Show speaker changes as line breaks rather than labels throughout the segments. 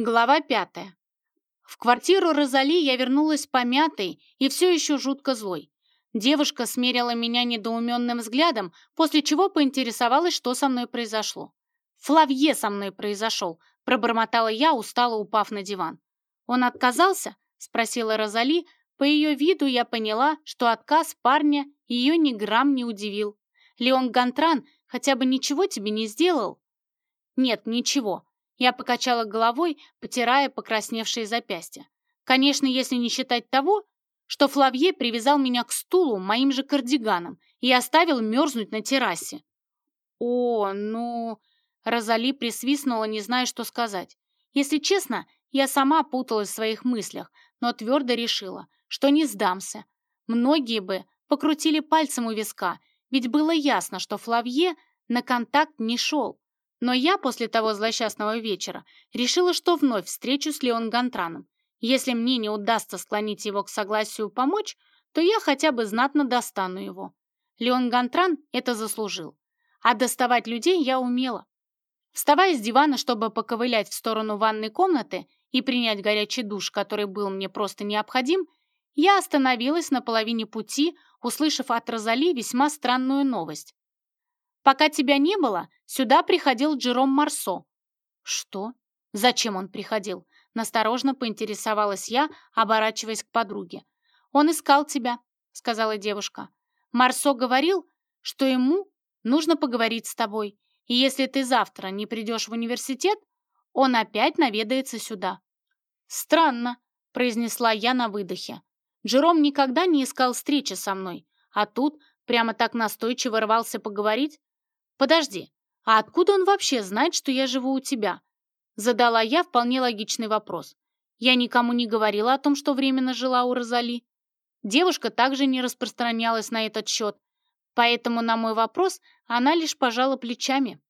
Глава пятая. В квартиру Розали я вернулась помятой и все еще жутко злой. Девушка смерила меня недоуменным взглядом, после чего поинтересовалась, что со мной произошло. «Флавье со мной произошел», — пробормотала я, устало упав на диван. «Он отказался?» — спросила Розали. По ее виду я поняла, что отказ парня ее ни грамм не удивил. «Леон Гантран хотя бы ничего тебе не сделал?» «Нет, ничего», я покачала головой, потирая покрасневшие запястья. Конечно, если не считать того, что Флавье привязал меня к стулу моим же кардиганом и оставил мерзнуть на террасе. О, ну... Розали присвистнула, не зная, что сказать. Если честно, я сама путалась в своих мыслях, но твердо решила, что не сдамся. Многие бы покрутили пальцем у виска, ведь было ясно, что Флавье на контакт не шел. Но я после того злосчастного вечера решила, что вновь встречусь с Леон Гантраном. Если мне не удастся склонить его к согласию помочь, то я хотя бы знатно достану его. Леон Гантран это заслужил. А доставать людей я умела. Вставая с дивана, чтобы поковылять в сторону ванной комнаты и принять горячий душ, который был мне просто необходим, я остановилась на половине пути, услышав от Розали весьма странную новость. Пока тебя не было, сюда приходил Джером Марсо». «Что? Зачем он приходил?» Насторожно поинтересовалась я, оборачиваясь к подруге. «Он искал тебя», — сказала девушка. «Марсо говорил, что ему нужно поговорить с тобой, и если ты завтра не придешь в университет, он опять наведается сюда». «Странно», — произнесла я на выдохе. Джером никогда не искал встречи со мной, а тут прямо так настойчиво рвался поговорить. «Подожди, а откуда он вообще знает, что я живу у тебя?» Задала я вполне логичный вопрос. Я никому не говорила о том, что временно жила у Розали. Девушка также не распространялась на этот счет, поэтому на мой вопрос она лишь пожала плечами.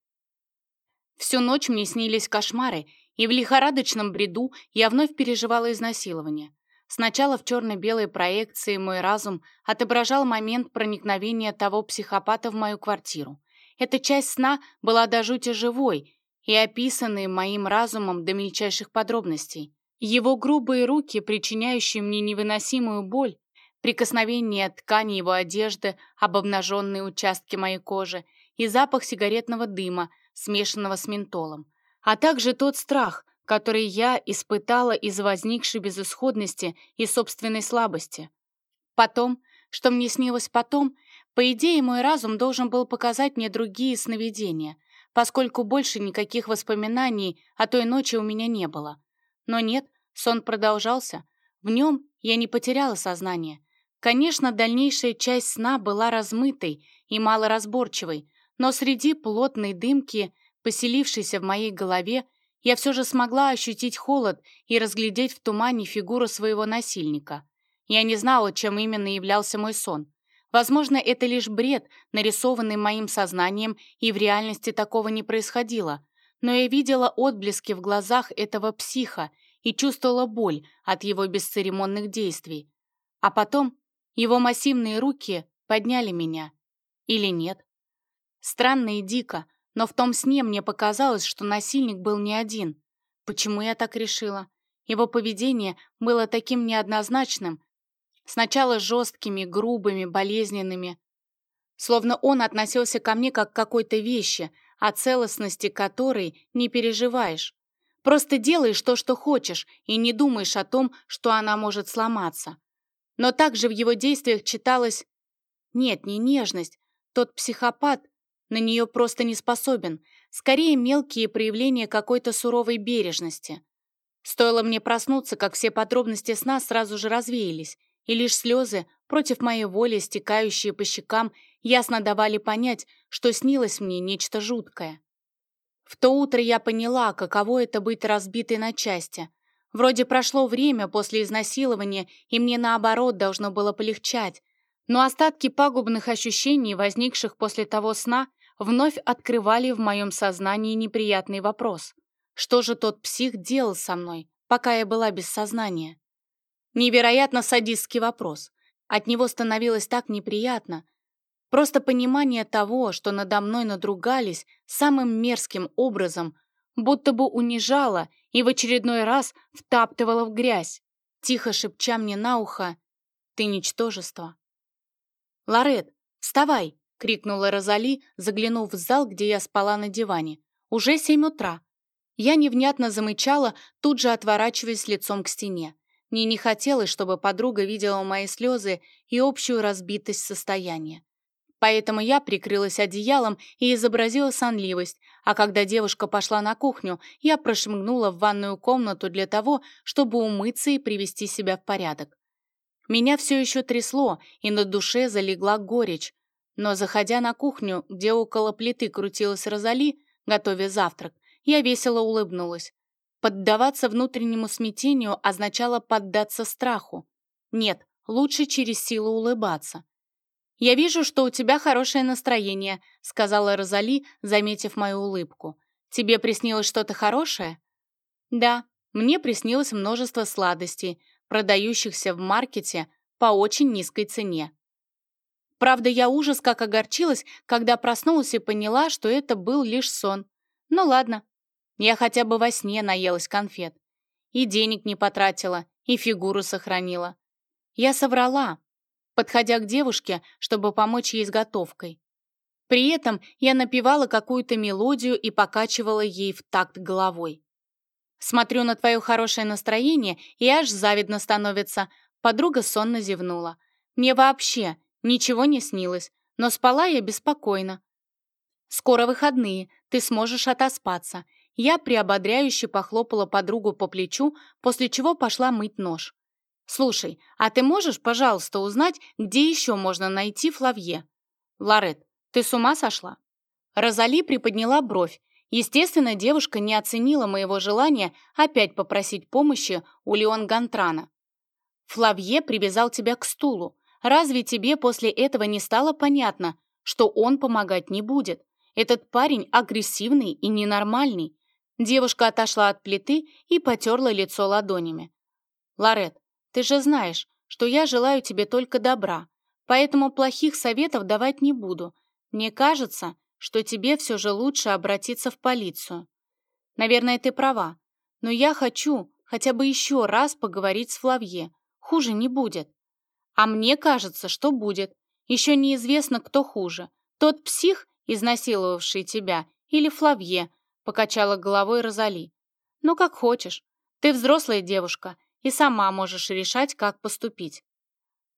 Всю ночь мне снились кошмары, и в лихорадочном бреду я вновь переживала изнасилование. Сначала в черно-белой проекции мой разум отображал момент проникновения того психопата в мою квартиру. Эта часть сна была до жути живой и описанной моим разумом до мельчайших подробностей. Его грубые руки, причиняющие мне невыносимую боль, прикосновение ткани его одежды об обнаженные участки моей кожи и запах сигаретного дыма, смешанного с ментолом, а также тот страх, который я испытала из возникшей безысходности и собственной слабости. Потом, что мне снилось потом, по идее, мой разум должен был показать мне другие сновидения, поскольку больше никаких воспоминаний о той ночи у меня не было. Но нет, сон продолжался. В нем я не потеряла сознание. Конечно, дальнейшая часть сна была размытой и малоразборчивой, но среди плотной дымки, поселившейся в моей голове, я все же смогла ощутить холод и разглядеть в тумане фигуру своего насильника. Я не знала, чем именно являлся мой сон. Возможно, это лишь бред, нарисованный моим сознанием, и в реальности такого не происходило. Но я видела отблески в глазах этого психа и чувствовала боль от его бесцеремонных действий. А потом его массивные руки подняли меня. Или нет? Странно и дико, но в том сне мне показалось, что насильник был не один. Почему я так решила? Его поведение было таким неоднозначным, Сначала жесткими, грубыми, болезненными. Словно он относился ко мне как к какой-то вещи, о целостности которой не переживаешь. Просто делаешь то, что хочешь, и не думаешь о том, что она может сломаться. Но также в его действиях читалось «Нет, не нежность. Тот психопат на нее просто не способен. Скорее, мелкие проявления какой-то суровой бережности». Стоило мне проснуться, как все подробности сна сразу же развеялись, и лишь слезы, против моей воли, стекающие по щекам, ясно давали понять, что снилось мне нечто жуткое. В то утро я поняла, каково это быть разбитой на части. Вроде прошло время после изнасилования, и мне наоборот должно было полегчать, но остатки пагубных ощущений, возникших после того сна, вновь открывали в моем сознании неприятный вопрос. Что же тот псих делал со мной, пока я была без сознания? Невероятно садистский вопрос. От него становилось так неприятно. Просто понимание того, что надо мной надругались самым мерзким образом, будто бы унижало и в очередной раз втаптывала в грязь, тихо шепча мне на ухо «Ты ничтожество». «Лорет, вставай!» — крикнула Розали, заглянув в зал, где я спала на диване. «Уже семь утра». Я невнятно замычала, тут же отворачиваясь лицом к стене. Мне не хотелось, чтобы подруга видела мои слезы и общую разбитость состояния. Поэтому я прикрылась одеялом и изобразила сонливость, а когда девушка пошла на кухню, я прошмыгнула в ванную комнату для того, чтобы умыться и привести себя в порядок. Меня все еще трясло, и на душе залегла горечь, но, заходя на кухню, где около плиты крутилась Розали, готовя завтрак, я весело улыбнулась. Поддаваться внутреннему смятению означало поддаться страху. Нет, лучше через силу улыбаться. «Я вижу, что у тебя хорошее настроение», — сказала Розали, заметив мою улыбку. «Тебе приснилось что-то хорошее?» «Да, мне приснилось множество сладостей, продающихся в маркете по очень низкой цене. Правда, я ужас как огорчилась, когда проснулась и поняла, что это был лишь сон. Ну ладно, я хотя бы во сне наелась конфет. И денег не потратила, и фигуру сохранила. Я соврала, подходя к девушке, чтобы помочь ей с готовкой. При этом я напевала какую-то мелодию и покачивала ей в такт головой. Смотрю на твое хорошее настроение, и аж завидно становится. Подруга сонно зевнула. Мне вообще Ничего не снилось, но спала я беспокойно. «Скоро выходные, ты сможешь отоспаться». Я приободряюще похлопала подругу по плечу, после чего пошла мыть нож. «Слушай, а ты можешь, пожалуйста, узнать, где еще можно найти Флавье?» «Лорет, ты с ума сошла?» Розали приподняла бровь. Естественно, девушка не оценила моего желания опять попросить помощи у Леон Гантрана. «Флавье привязал тебя к стулу. Разве тебе после этого не стало понятно, что он помогать не будет? Этот парень агрессивный и ненормальный. Девушка отошла от плиты и потерла лицо ладонями. «Лорет, ты же знаешь, что я желаю тебе только добра, поэтому плохих советов давать не буду. Мне кажется, что тебе все же лучше обратиться в полицию. Наверное, ты права, но я хочу хотя бы еще раз поговорить с Флавье. Хуже не будет. А мне кажется, что будет. Еще неизвестно, кто хуже. Тот псих, изнасиловавший тебя, или Флавье, покачала головой Розали. Ну, как хочешь. Ты взрослая девушка и сама можешь решать, как поступить.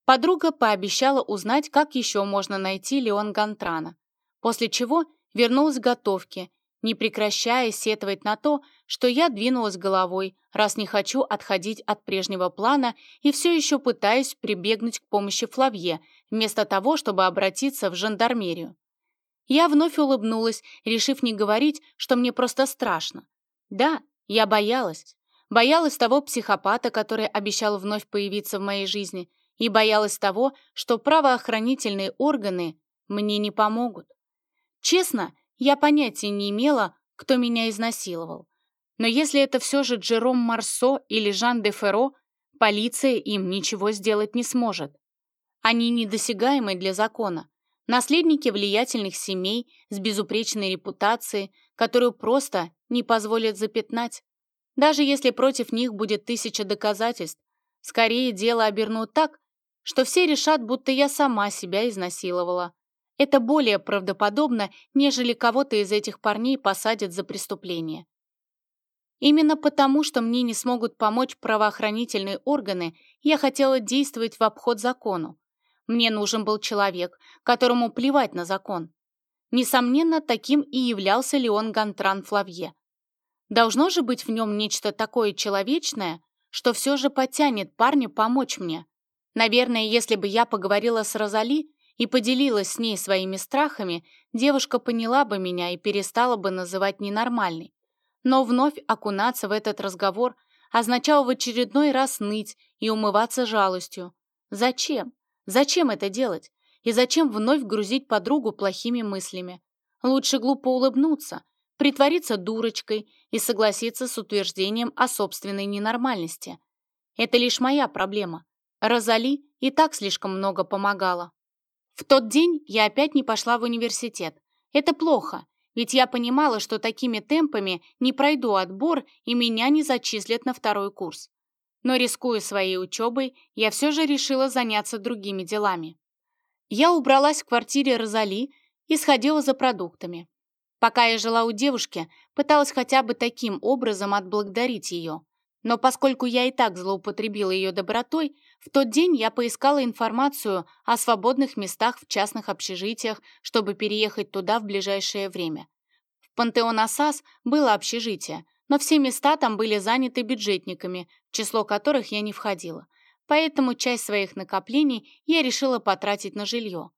Подруга пообещала узнать, как еще можно найти Леон Гантрана, после чего вернулась к готовке не прекращая сетовать на то, что я двинулась головой, раз не хочу отходить от прежнего плана и все еще пытаюсь прибегнуть к помощи Флавье, вместо того, чтобы обратиться в жандармерию. Я вновь улыбнулась, решив не говорить, что мне просто страшно. Да, я боялась. Боялась того психопата, который обещал вновь появиться в моей жизни, и боялась того, что правоохранительные органы мне не помогут. Честно, я понятия не имела, кто меня изнасиловал. Но если это все же Джером Марсо или Жан де Ферро, полиция им ничего сделать не сможет. Они недосягаемы для закона. Наследники влиятельных семей с безупречной репутацией, которую просто не позволят запятнать. Даже если против них будет тысяча доказательств, скорее дело обернут так, что все решат, будто я сама себя изнасиловала. Это более правдоподобно, нежели кого-то из этих парней посадят за преступление. Именно потому, что мне не смогут помочь правоохранительные органы, я хотела действовать в обход закону. Мне нужен был человек, которому плевать на закон. Несомненно, таким и являлся Леон Гантран Флавье. Должно же быть в нем нечто такое человечное, что все же потянет парня помочь мне. Наверное, если бы я поговорила с Розали, и поделилась с ней своими страхами, девушка поняла бы меня и перестала бы называть ненормальной. Но вновь окунаться в этот разговор означало в очередной раз ныть и умываться жалостью. Зачем? Зачем это делать? И зачем вновь грузить подругу плохими мыслями? Лучше глупо улыбнуться, притвориться дурочкой и согласиться с утверждением о собственной ненормальности. Это лишь моя проблема. Розали и так слишком много помогала. В тот день я опять не пошла в университет. Это плохо. ведь я понимала, что такими темпами не пройду отбор и меня не зачислят на второй курс. Но, рискуя своей учебой, я все же решила заняться другими делами. Я убралась в квартире Розали и сходила за продуктами. Пока я жила у девушки, пыталась хотя бы таким образом отблагодарить ее. Но поскольку я и так злоупотребила ее добротой, в тот день я поискала информацию о свободных местах в частных общежитиях, чтобы переехать туда в ближайшее время. В Пантеон-Асас было общежитие, но все места там были заняты бюджетниками, число которых я не входила. Поэтому часть своих накоплений я решила потратить на жилье.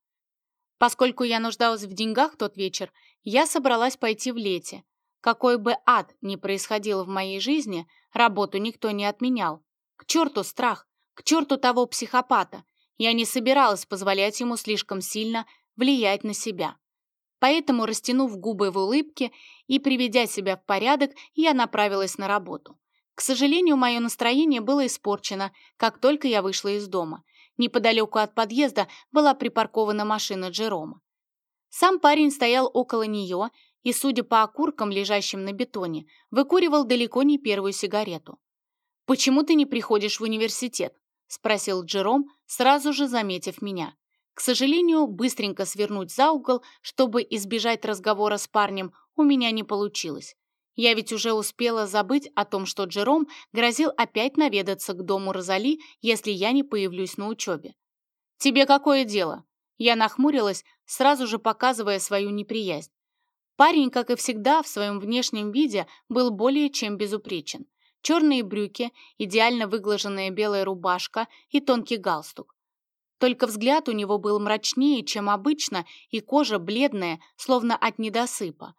Поскольку я нуждалась в деньгах тот вечер, я собралась пойти в лете. Какой бы ад ни происходил в моей жизни, работу никто не отменял. К черту страх, к черту того психопата. Я не собиралась позволять ему слишком сильно влиять на себя. Поэтому, растянув губы в улыбке и приведя себя в порядок, я направилась на работу. К сожалению, мое настроение было испорчено, как только я вышла из дома. Неподалеку от подъезда была припаркована машина Джерома. Сам парень стоял около нее и, судя по окуркам, лежащим на бетоне, выкуривал далеко не первую сигарету. «Почему ты не приходишь в университет?» — спросил Джером, сразу же заметив меня. К сожалению, быстренько свернуть за угол, чтобы избежать разговора с парнем, у меня не получилось. Я ведь уже успела забыть о том, что Джером грозил опять наведаться к дому Розали, если я не появлюсь на учебе. «Тебе какое дело?» Я нахмурилась, сразу же показывая свою неприязнь. Парень, как и всегда, в своем внешнем виде был более чем безупречен. Черные брюки, идеально выглаженная белая рубашка и тонкий галстук. Только взгляд у него был мрачнее, чем обычно, и кожа бледная, словно от недосыпа.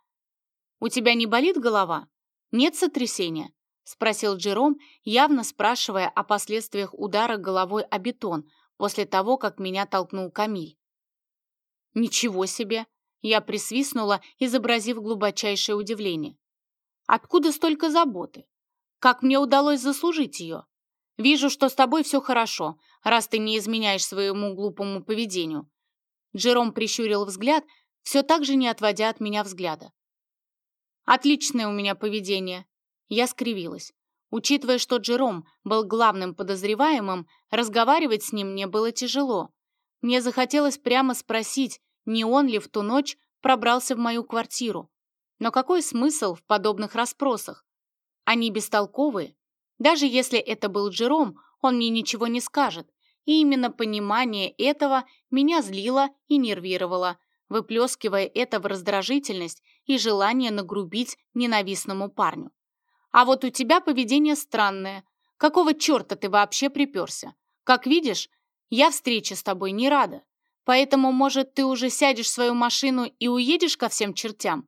«У тебя не болит голова? Нет сотрясения?» — спросил Джером, явно спрашивая о последствиях удара головой о бетон после того, как меня толкнул Камиль. «Ничего себе!» — я присвистнула, изобразив глубочайшее удивление. «Откуда столько заботы? Как мне удалось заслужить ее? Вижу, что с тобой все хорошо, раз ты не изменяешь своему глупому поведению». Джером прищурил взгляд, все так же не отводя от меня взгляда. Отличное у меня поведение. Я скривилась. Учитывая, что Джером был главным подозреваемым, разговаривать с ним мне было тяжело. Мне захотелось прямо спросить, не он ли в ту ночь пробрался в мою квартиру. Но какой смысл в подобных расспросах? Они бестолковые. Даже если это был Джером, он мне ничего не скажет. И именно понимание этого меня злило и нервировало, выплескивая это в раздражительность и желание нагрубить ненавистному парню. «А вот у тебя поведение странное. Какого черта ты вообще приперся? Как видишь, я встрече с тобой не рада. Поэтому, может, ты уже сядешь в свою машину и уедешь ко всем чертям?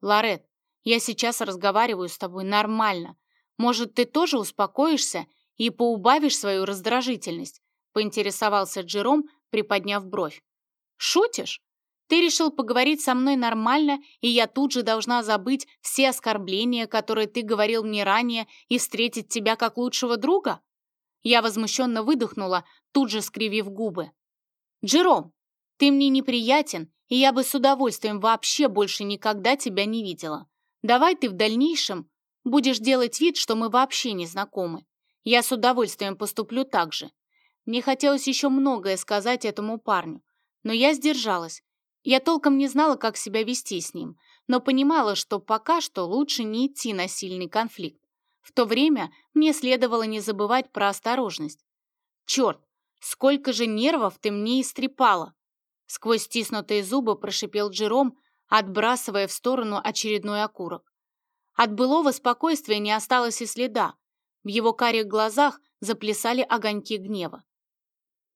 Ларет, я сейчас разговариваю с тобой нормально. Может, ты тоже успокоишься и поубавишь свою раздражительность?» поинтересовался Джером, приподняв бровь. «Шутишь? Ты решил поговорить со мной нормально, и я тут же должна забыть все оскорбления, которые ты говорил мне ранее, и встретить тебя как лучшего друга?» Я возмущенно выдохнула, тут же скривив губы. «Джером, ты мне неприятен, и я бы с удовольствием вообще больше никогда тебя не видела. Давай ты в дальнейшем будешь делать вид, что мы вообще не знакомы. Я с удовольствием поступлю так же». Мне хотелось еще многое сказать этому парню, но я сдержалась, я толком не знала, как себя вести с ним, но понимала, что пока что лучше не идти на сильный конфликт. В то время мне следовало не забывать про осторожность. «Черт, сколько же нервов ты мне истрепала!» Сквозь стиснутые зубы прошипел Джером, отбрасывая в сторону очередной окурок. От былого спокойствия не осталось и следа. В его карих глазах заплясали огоньки гнева.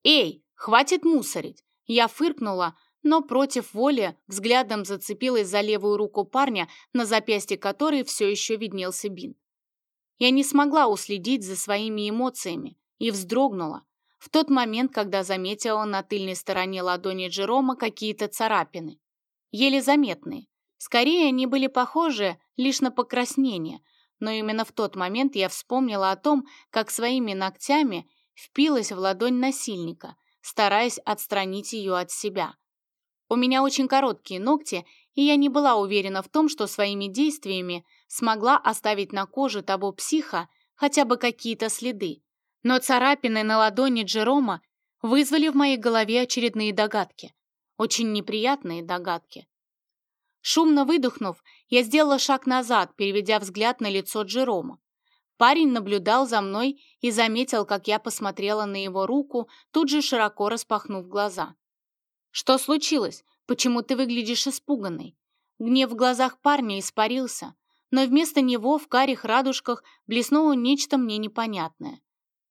«Эй, хватит мусорить!» Я фыркнула, но против воли взглядом зацепилась за левую руку парня, на запястье которой все еще виднелся бинт. Я не смогла уследить за своими эмоциями и вздрогнула в тот момент, когда заметила на тыльной стороне ладони Джерома какие-то царапины. Еле заметные. Скорее, они были похожи лишь на покраснение, но именно в тот момент я вспомнила о том, как своими ногтями впилась в ладонь насильника, стараясь отстранить ее от себя. У меня очень короткие ногти, и я не была уверена в том, что своими действиями смогла оставить на коже того психа хотя бы какие-то следы. Но царапины на ладони Джерома вызвали в моей голове очередные догадки. Очень неприятные догадки. Шумно выдохнув, я сделала шаг назад, переведя взгляд на лицо Джерома. Парень наблюдал за мной и заметил, как я посмотрела на его руку, тут же широко распахнув глаза. «Что случилось? Почему ты выглядишь испуганной?» Гнев в глазах парня испарился, но вместо него в карих радужках блеснуло нечто мне непонятное.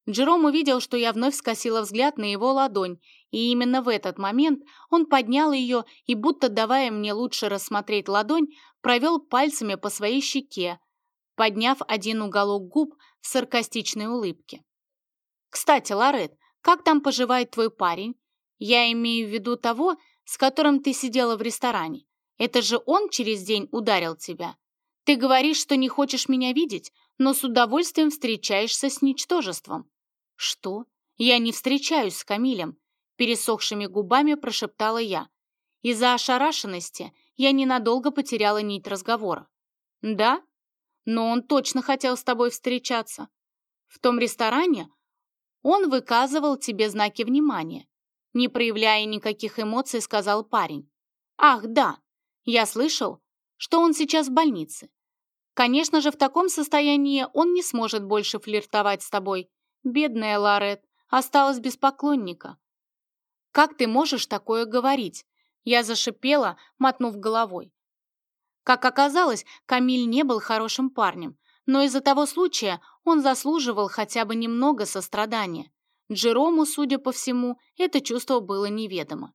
Джером увидел, что я вновь скосила взгляд на его ладонь, и именно в этот момент он поднял ее и, будто давая мне лучше рассмотреть ладонь, провел пальцами по своей щеке, подняв один уголок губ в саркастичной улыбке. «Кстати, Лорет, как там поживает твой парень? Я имею в виду того, с которым ты сидела в ресторане. Это же он через день ударил тебя. Ты говоришь, что не хочешь меня видеть, но с удовольствием встречаешься с ничтожеством». «Что? Я не встречаюсь с Камилем», — пересохшими губами прошептала я. Из-за ошарашенности я ненадолго потеряла нить разговора. «Да? но он точно хотел с тобой встречаться. В том ресторане он выказывал тебе знаки внимания. Не проявляя никаких эмоций, сказал парень. «Ах, да, я слышал, что он сейчас в больнице. Конечно же, в таком состоянии он не сможет больше флиртовать с тобой. Бедная Ларет осталась без поклонника. Как ты можешь такое говорить?» Я зашипела, мотнув головой. Как оказалось, Камиль не был хорошим парнем, но из-за того случая он заслуживал хотя бы немного сострадания. Джерому, судя по всему, это чувство было неведомо.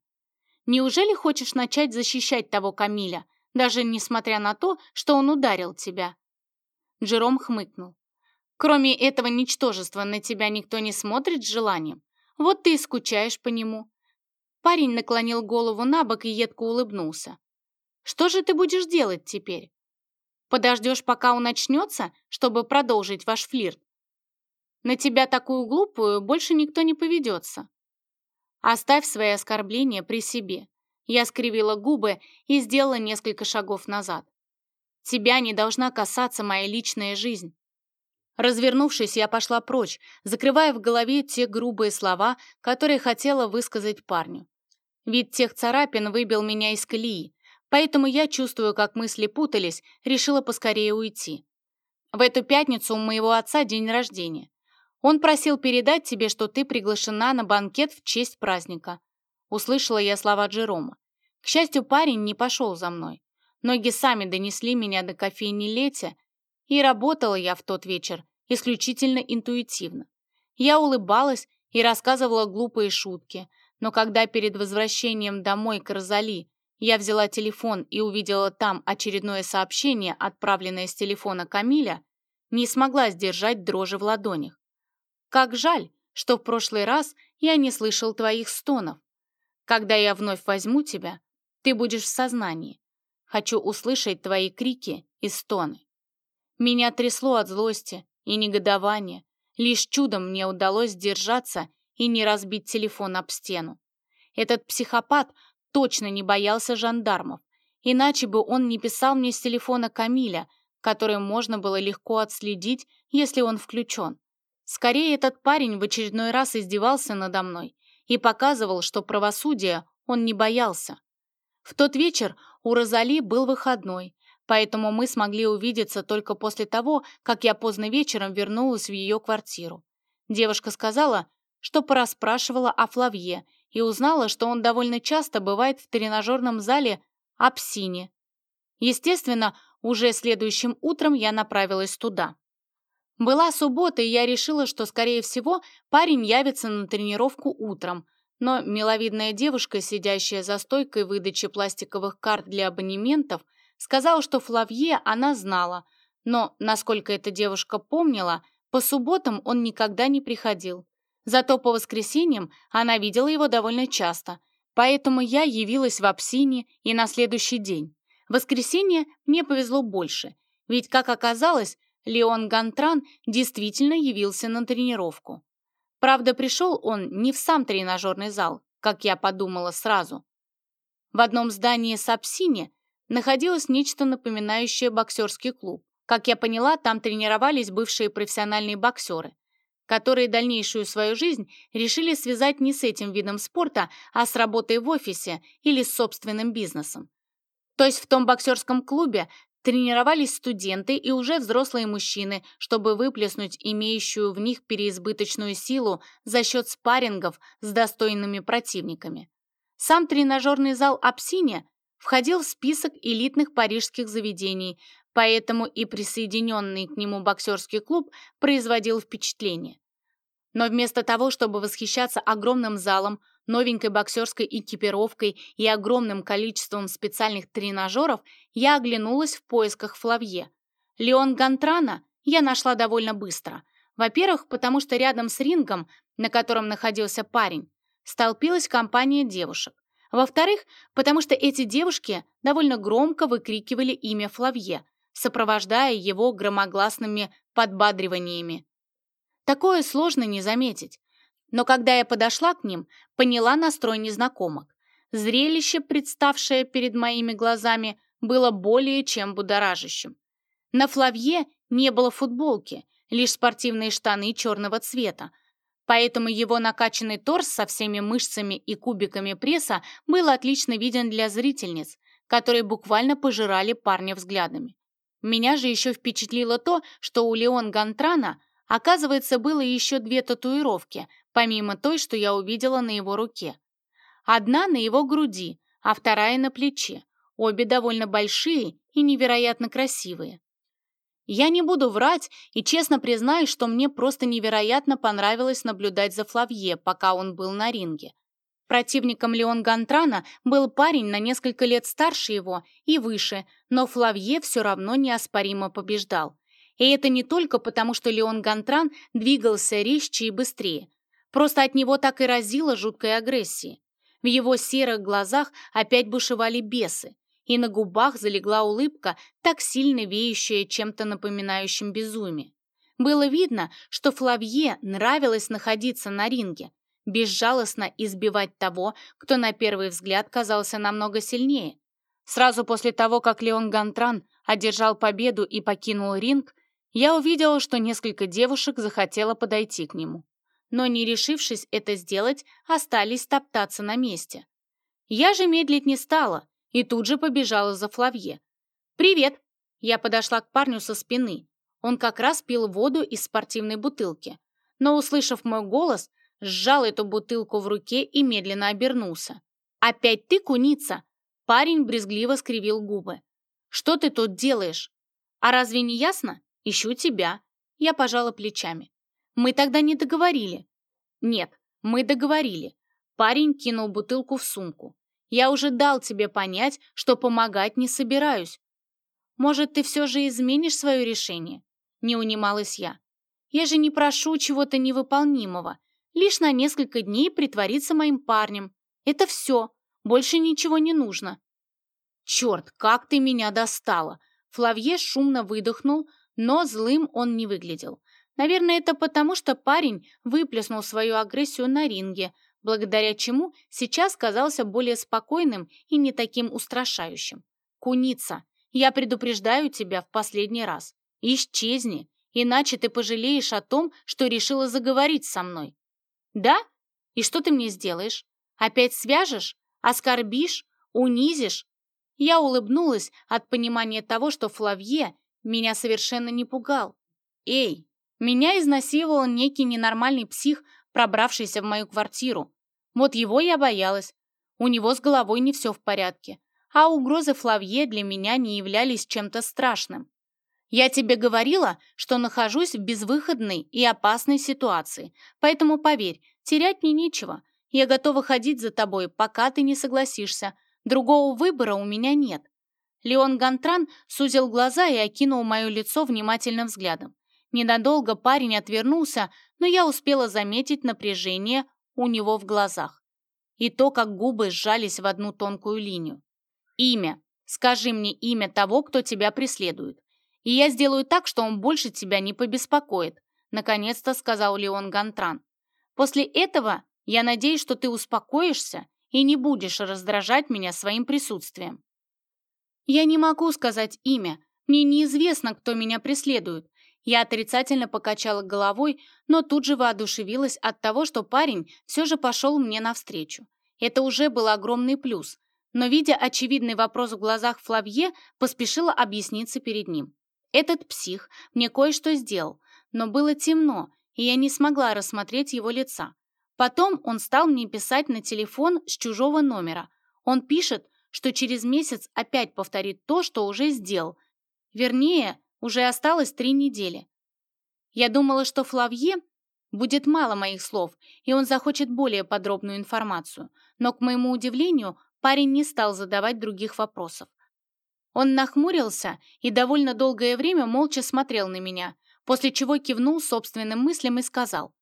«Неужели хочешь начать защищать того Камиля, даже несмотря на то, что он ударил тебя?» Джером хмыкнул. «Кроме этого ничтожества на тебя никто не смотрит с желанием. Вот ты и скучаешь по нему». Парень наклонил голову на бок и едко улыбнулся. Что же ты будешь делать теперь? Подождешь, пока он начнется, чтобы продолжить ваш флирт? На тебя такую глупую больше никто не поведется. Оставь свои оскорбления при себе. Я скривила губы и сделала несколько шагов назад. Тебя не должна касаться моя личная жизнь. Развернувшись, я пошла прочь, закрывая в голове те грубые слова, которые хотела высказать парню. Вид тех царапин выбил меня из колеи. Поэтому я, чувствую, как мысли путались, решила поскорее уйти. В эту пятницу у моего отца день рождения. Он просил передать тебе, что ты приглашена на банкет в честь праздника. Услышала я слова Джерома. К счастью, парень не пошел за мной. Ноги сами донесли меня до кофейни Лети, и работала я в тот вечер исключительно интуитивно. Я улыбалась и рассказывала глупые шутки, но когда перед возвращением домой к Розали я взяла телефон и увидела там очередное сообщение, отправленное с телефона Камиля, не смогла сдержать дрожи в ладонях. Как жаль, что в прошлый раз я не слышал твоих стонов. Когда я вновь возьму тебя, ты будешь в сознании. Хочу услышать твои крики и стоны. Меня трясло от злости и негодования. Лишь чудом мне удалось сдержаться и не разбить телефон об стену. Этот психопат точно не боялся жандармов, иначе бы он не писал мне с телефона Камиля, который можно было легко отследить, если он включен. Скорее, этот парень в очередной раз издевался надо мной и показывал, что правосудия он не боялся. В тот вечер у Розали был выходной, поэтому мы смогли увидеться только после того, как я поздно вечером вернулась в ее квартиру. Девушка сказала, что порасспрашивала о Флавье и узнала, что он довольно часто бывает в тренажерном зале «Апсине». Естественно, уже следующим утром я направилась туда. Была суббота, и я решила, что, скорее всего, парень явится на тренировку утром, но миловидная девушка, сидящая за стойкой выдачи пластиковых карт для абонементов, сказала, что Флавье она знала, но, насколько эта девушка помнила, по субботам он никогда не приходил. Зато по воскресеньям она видела его довольно часто, поэтому я явилась в Апсине и на следующий день. В воскресенье мне повезло больше, ведь, как оказалось, Леон Гантран действительно явился на тренировку. Правда, пришел он не в сам тренажерный зал, как я подумала сразу. В одном здании с Апсине находилось нечто напоминающее боксерский клуб. Как я поняла, там тренировались бывшие профессиональные боксеры, которые дальнейшую свою жизнь решили связать не с этим видом спорта, а с работой в офисе или с собственным бизнесом. То есть в том боксерском клубе тренировались студенты и уже взрослые мужчины, чтобы выплеснуть имеющую в них переизбыточную силу за счет спаррингов с достойными противниками. Сам тренажерный зал «Апсине» входил в список элитных парижских заведений, поэтому и присоединенный к нему боксерский клуб производил впечатление. Но вместо того, чтобы восхищаться огромным залом, новенькой боксерской экипировкой и огромным количеством специальных тренажеров, я оглянулась в поисках Флавье. Леон Гантрана я нашла довольно быстро. Во-первых, потому что рядом с рингом, на котором находился парень, столпилась компания девушек. Во-вторых, потому что эти девушки довольно громко выкрикивали имя Флавье, сопровождая его громогласными подбадриваниями. Такое сложно не заметить. Но когда я подошла к ним, поняла настрой незнакомок. Зрелище, представшее перед моими глазами, было более чем будоражащим. На Флавье не было футболки, лишь спортивные штаны черного цвета, поэтому его накачанный торс со всеми мышцами и кубиками пресса был отлично виден для зрительниц, которые буквально пожирали парня взглядами. Меня же еще впечатлило то, что у Леон Гантрана, оказывается, было еще две татуировки, помимо той, что я увидела на его руке. Одна на его груди, а вторая на плече. Обе довольно большие и невероятно красивые. Я не буду врать и честно признаюсь, что мне просто невероятно понравилось наблюдать за Флавье, пока он был на ринге. Противником Леон Гантрана был парень на несколько лет старше его и выше, но Флавье все равно неоспоримо побеждал. И это не только потому, что Леон Гантран двигался резче и быстрее. Просто от него так и разило жуткой агрессией. В его серых глазах опять бушевали бесы и на губах залегла улыбка, так сильно веющая чем-то напоминающим безумие. Было видно, что Флавье нравилось находиться на ринге, безжалостно избивать того, кто на первый взгляд казался намного сильнее. Сразу после того, как Леон Гантран одержал победу и покинул ринг, я увидела, что несколько девушек захотело подойти к нему. Но не решившись это сделать, остались топтаться на месте. Я же медлить не стала и тут же побежала за Флавье. «Привет!» Я подошла к парню со спины. Он как раз пил воду из спортивной бутылки. Но, услышав мой голос, сжал эту бутылку в руке и медленно обернулся. «Опять ты, куница?» Парень брезгливо скривил губы. «Что ты тут делаешь?» «А разве не ясно? Ищу тебя». Я пожала плечами. «Мы тогда не договорили». «Нет, мы договорили». Парень кинул бутылку в сумку. Я уже дал тебе понять, что помогать не собираюсь. Может, ты все же изменишь свое решение?» Не унималась я. «Я же не прошу чего-то невыполнимого. Лишь на несколько дней притвориться моим парнем. Это все. Больше ничего не нужно». «Черт, как ты меня достала!» Флавье шумно выдохнул, но злым он не выглядел. Наверное, это потому, что парень выплеснул свою агрессию на ринге, благодаря чему сейчас казался более спокойным и не таким устрашающим. «Куница, я предупреждаю тебя в последний раз. Исчезни, иначе ты пожалеешь о том, что решила заговорить со мной». «Да? И что ты мне сделаешь? Опять свяжешь? Оскорбишь? Унизишь?» Я улыбнулась от понимания того, что Флавье меня совершенно не пугал. «Эй, меня изнасиловал некий ненормальный псих, пробравшийся в мою квартиру. Вот его я боялась. У него с головой не все в порядке. А угрозы Флавье для меня не являлись чем-то страшным. Я тебе говорила, что нахожусь в безвыходной и опасной ситуации, поэтому поверь, терять мне нечего. Я готова ходить за тобой, пока ты не согласишься. Другого выбора у меня нет». Леон Гантран сузил глаза и окинул мое лицо внимательным взглядом. Ненадолго парень отвернулся, но я успела заметить напряжение у него в глазах. И то, как губы сжались в одну тонкую линию. «Имя. Скажи мне имя того, кто тебя преследует. И я сделаю так, что он больше тебя не побеспокоит», наконец-то сказал Леон Гантран. «После этого я надеюсь, что ты успокоишься и не будешь раздражать меня своим присутствием». Я не могу сказать имя. Мне неизвестно, кто меня преследует. Я отрицательно покачала головой, но тут же воодушевилась от того, что парень все же пошел мне навстречу. Это уже был огромный плюс. Но, видя очевидный вопрос в глазах Флавье, поспешила объясниться перед ним. Этот псих мне кое-что сделал, но было темно, и я не смогла рассмотреть его лица. Потом он стал мне писать на телефон с чужого номера. Он пишет, что через месяц опять повторит то, что уже сделал. Вернее, уже осталось три недели. Я думала, что Флавье будет мало моих слов, и он захочет более подробную информацию, но, к моему удивлению, парень не стал задавать других вопросов. Он нахмурился и довольно долгое время молча смотрел на меня, после чего кивнул собственным мыслям и сказал,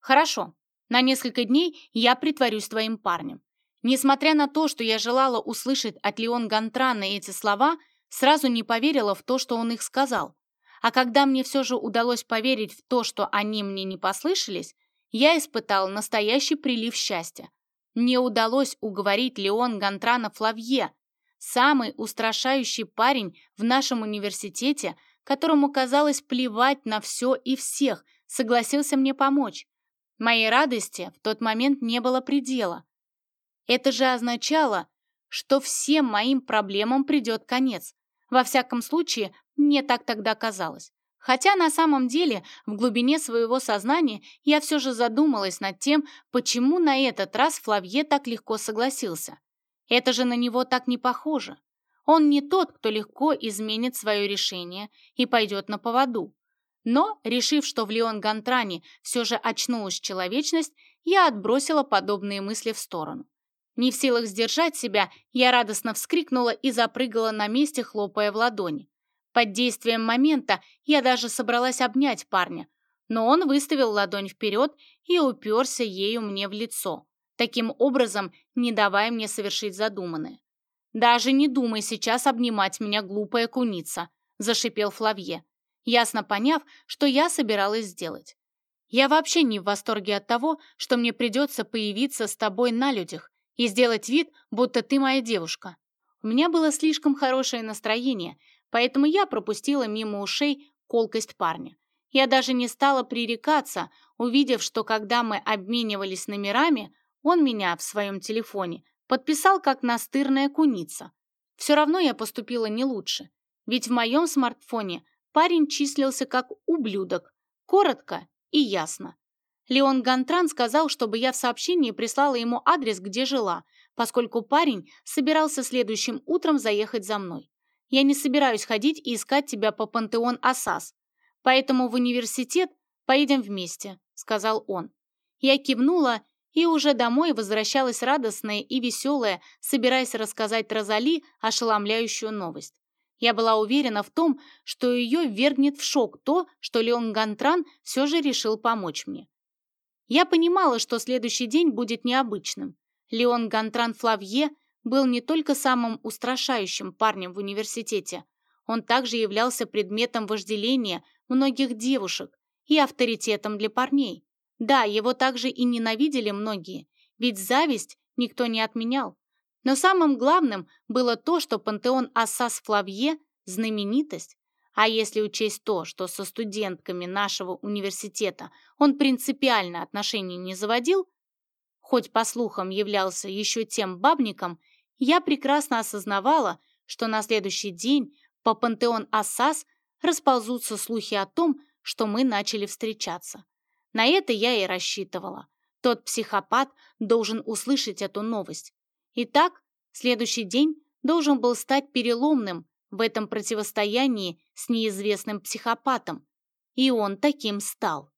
«Хорошо, на несколько дней я притворюсь твоим парнем». Несмотря на то, что я желала услышать от Леон Гантрана эти слова, сразу не поверила в то, что он их сказал. А когда мне все же удалось поверить в то, что они мне не послышались, я испытал настоящий прилив счастья. Мне удалось уговорить Леон Гантрана Флавье, самый устрашающий парень в нашем университете, которому казалось плевать на все и всех, согласился мне помочь. Моей радости в тот момент не было предела. Это же означало, что всем моим проблемам придет конец. Во всяком случае, мне так тогда казалось. Хотя на самом деле в глубине своего сознания я все же задумалась над тем, почему на этот раз Флавье так легко согласился. Это же на него так не похоже. Он не тот, кто легко изменит свое решение и пойдет на поводу. Но, решив, что в Леон Гантране все же очнулась человечность, я отбросила подобные мысли в сторону. Не в силах сдержать себя, я радостно вскрикнула и запрыгала на месте, хлопая в ладони. Под действием момента я даже собралась обнять парня, но он выставил ладонь вперед и уперся ею мне в лицо, таким образом не давая мне совершить задуманное. «Даже не думай сейчас обнимать меня, глупая куница», — зашипел Флавье, ясно поняв, что я собиралась сделать. «Я вообще не в восторге от того, что мне придется появиться с тобой на людях и сделать вид, будто ты моя девушка. У меня было слишком хорошее настроение, поэтому я пропустила мимо ушей колкость парня. Я даже не стала пререкаться, увидев, что когда мы обменивались номерами, он меня в своем телефоне подписал как настырная куница. Все равно я поступила не лучше, ведь в моем смартфоне парень числился как ублюдок, коротко и ясно. Леон Гантран сказал, чтобы я в сообщении прислала ему адрес, где жила, поскольку парень собирался следующим утром заехать за мной. Я не собираюсь ходить и искать тебя по пантеон Асас. Поэтому в университет поедем вместе», — сказал он. Я кивнула и уже домой возвращалась радостная и веселая, собираясь рассказать Розали ошеломляющую новость. Я была уверена в том, что ее вергнет в шок то, что Леон Гантран все же решил помочь мне. Я понимала, что следующий день будет необычным. Леон Гантран Флавье был не только самым устрашающим парнем в университете, он также являлся предметом вожделения многих девушек и авторитетом для парней. Да, его также и ненавидели многие, ведь зависть никто не отменял. Но самым главным было то, что пантеон Ассас Флавье – знаменитость. А если учесть то, что со студентками нашего университета он принципиально отношений не заводил, хоть по слухам являлся еще тем бабником, я прекрасно осознавала, что на следующий день по пантеон Ассас расползутся слухи о том, что мы начали встречаться. На это я и рассчитывала. Тот психопат должен услышать эту новость. Итак, следующий день должен был стать переломным в этом противостоянии с неизвестным психопатом. И он таким стал.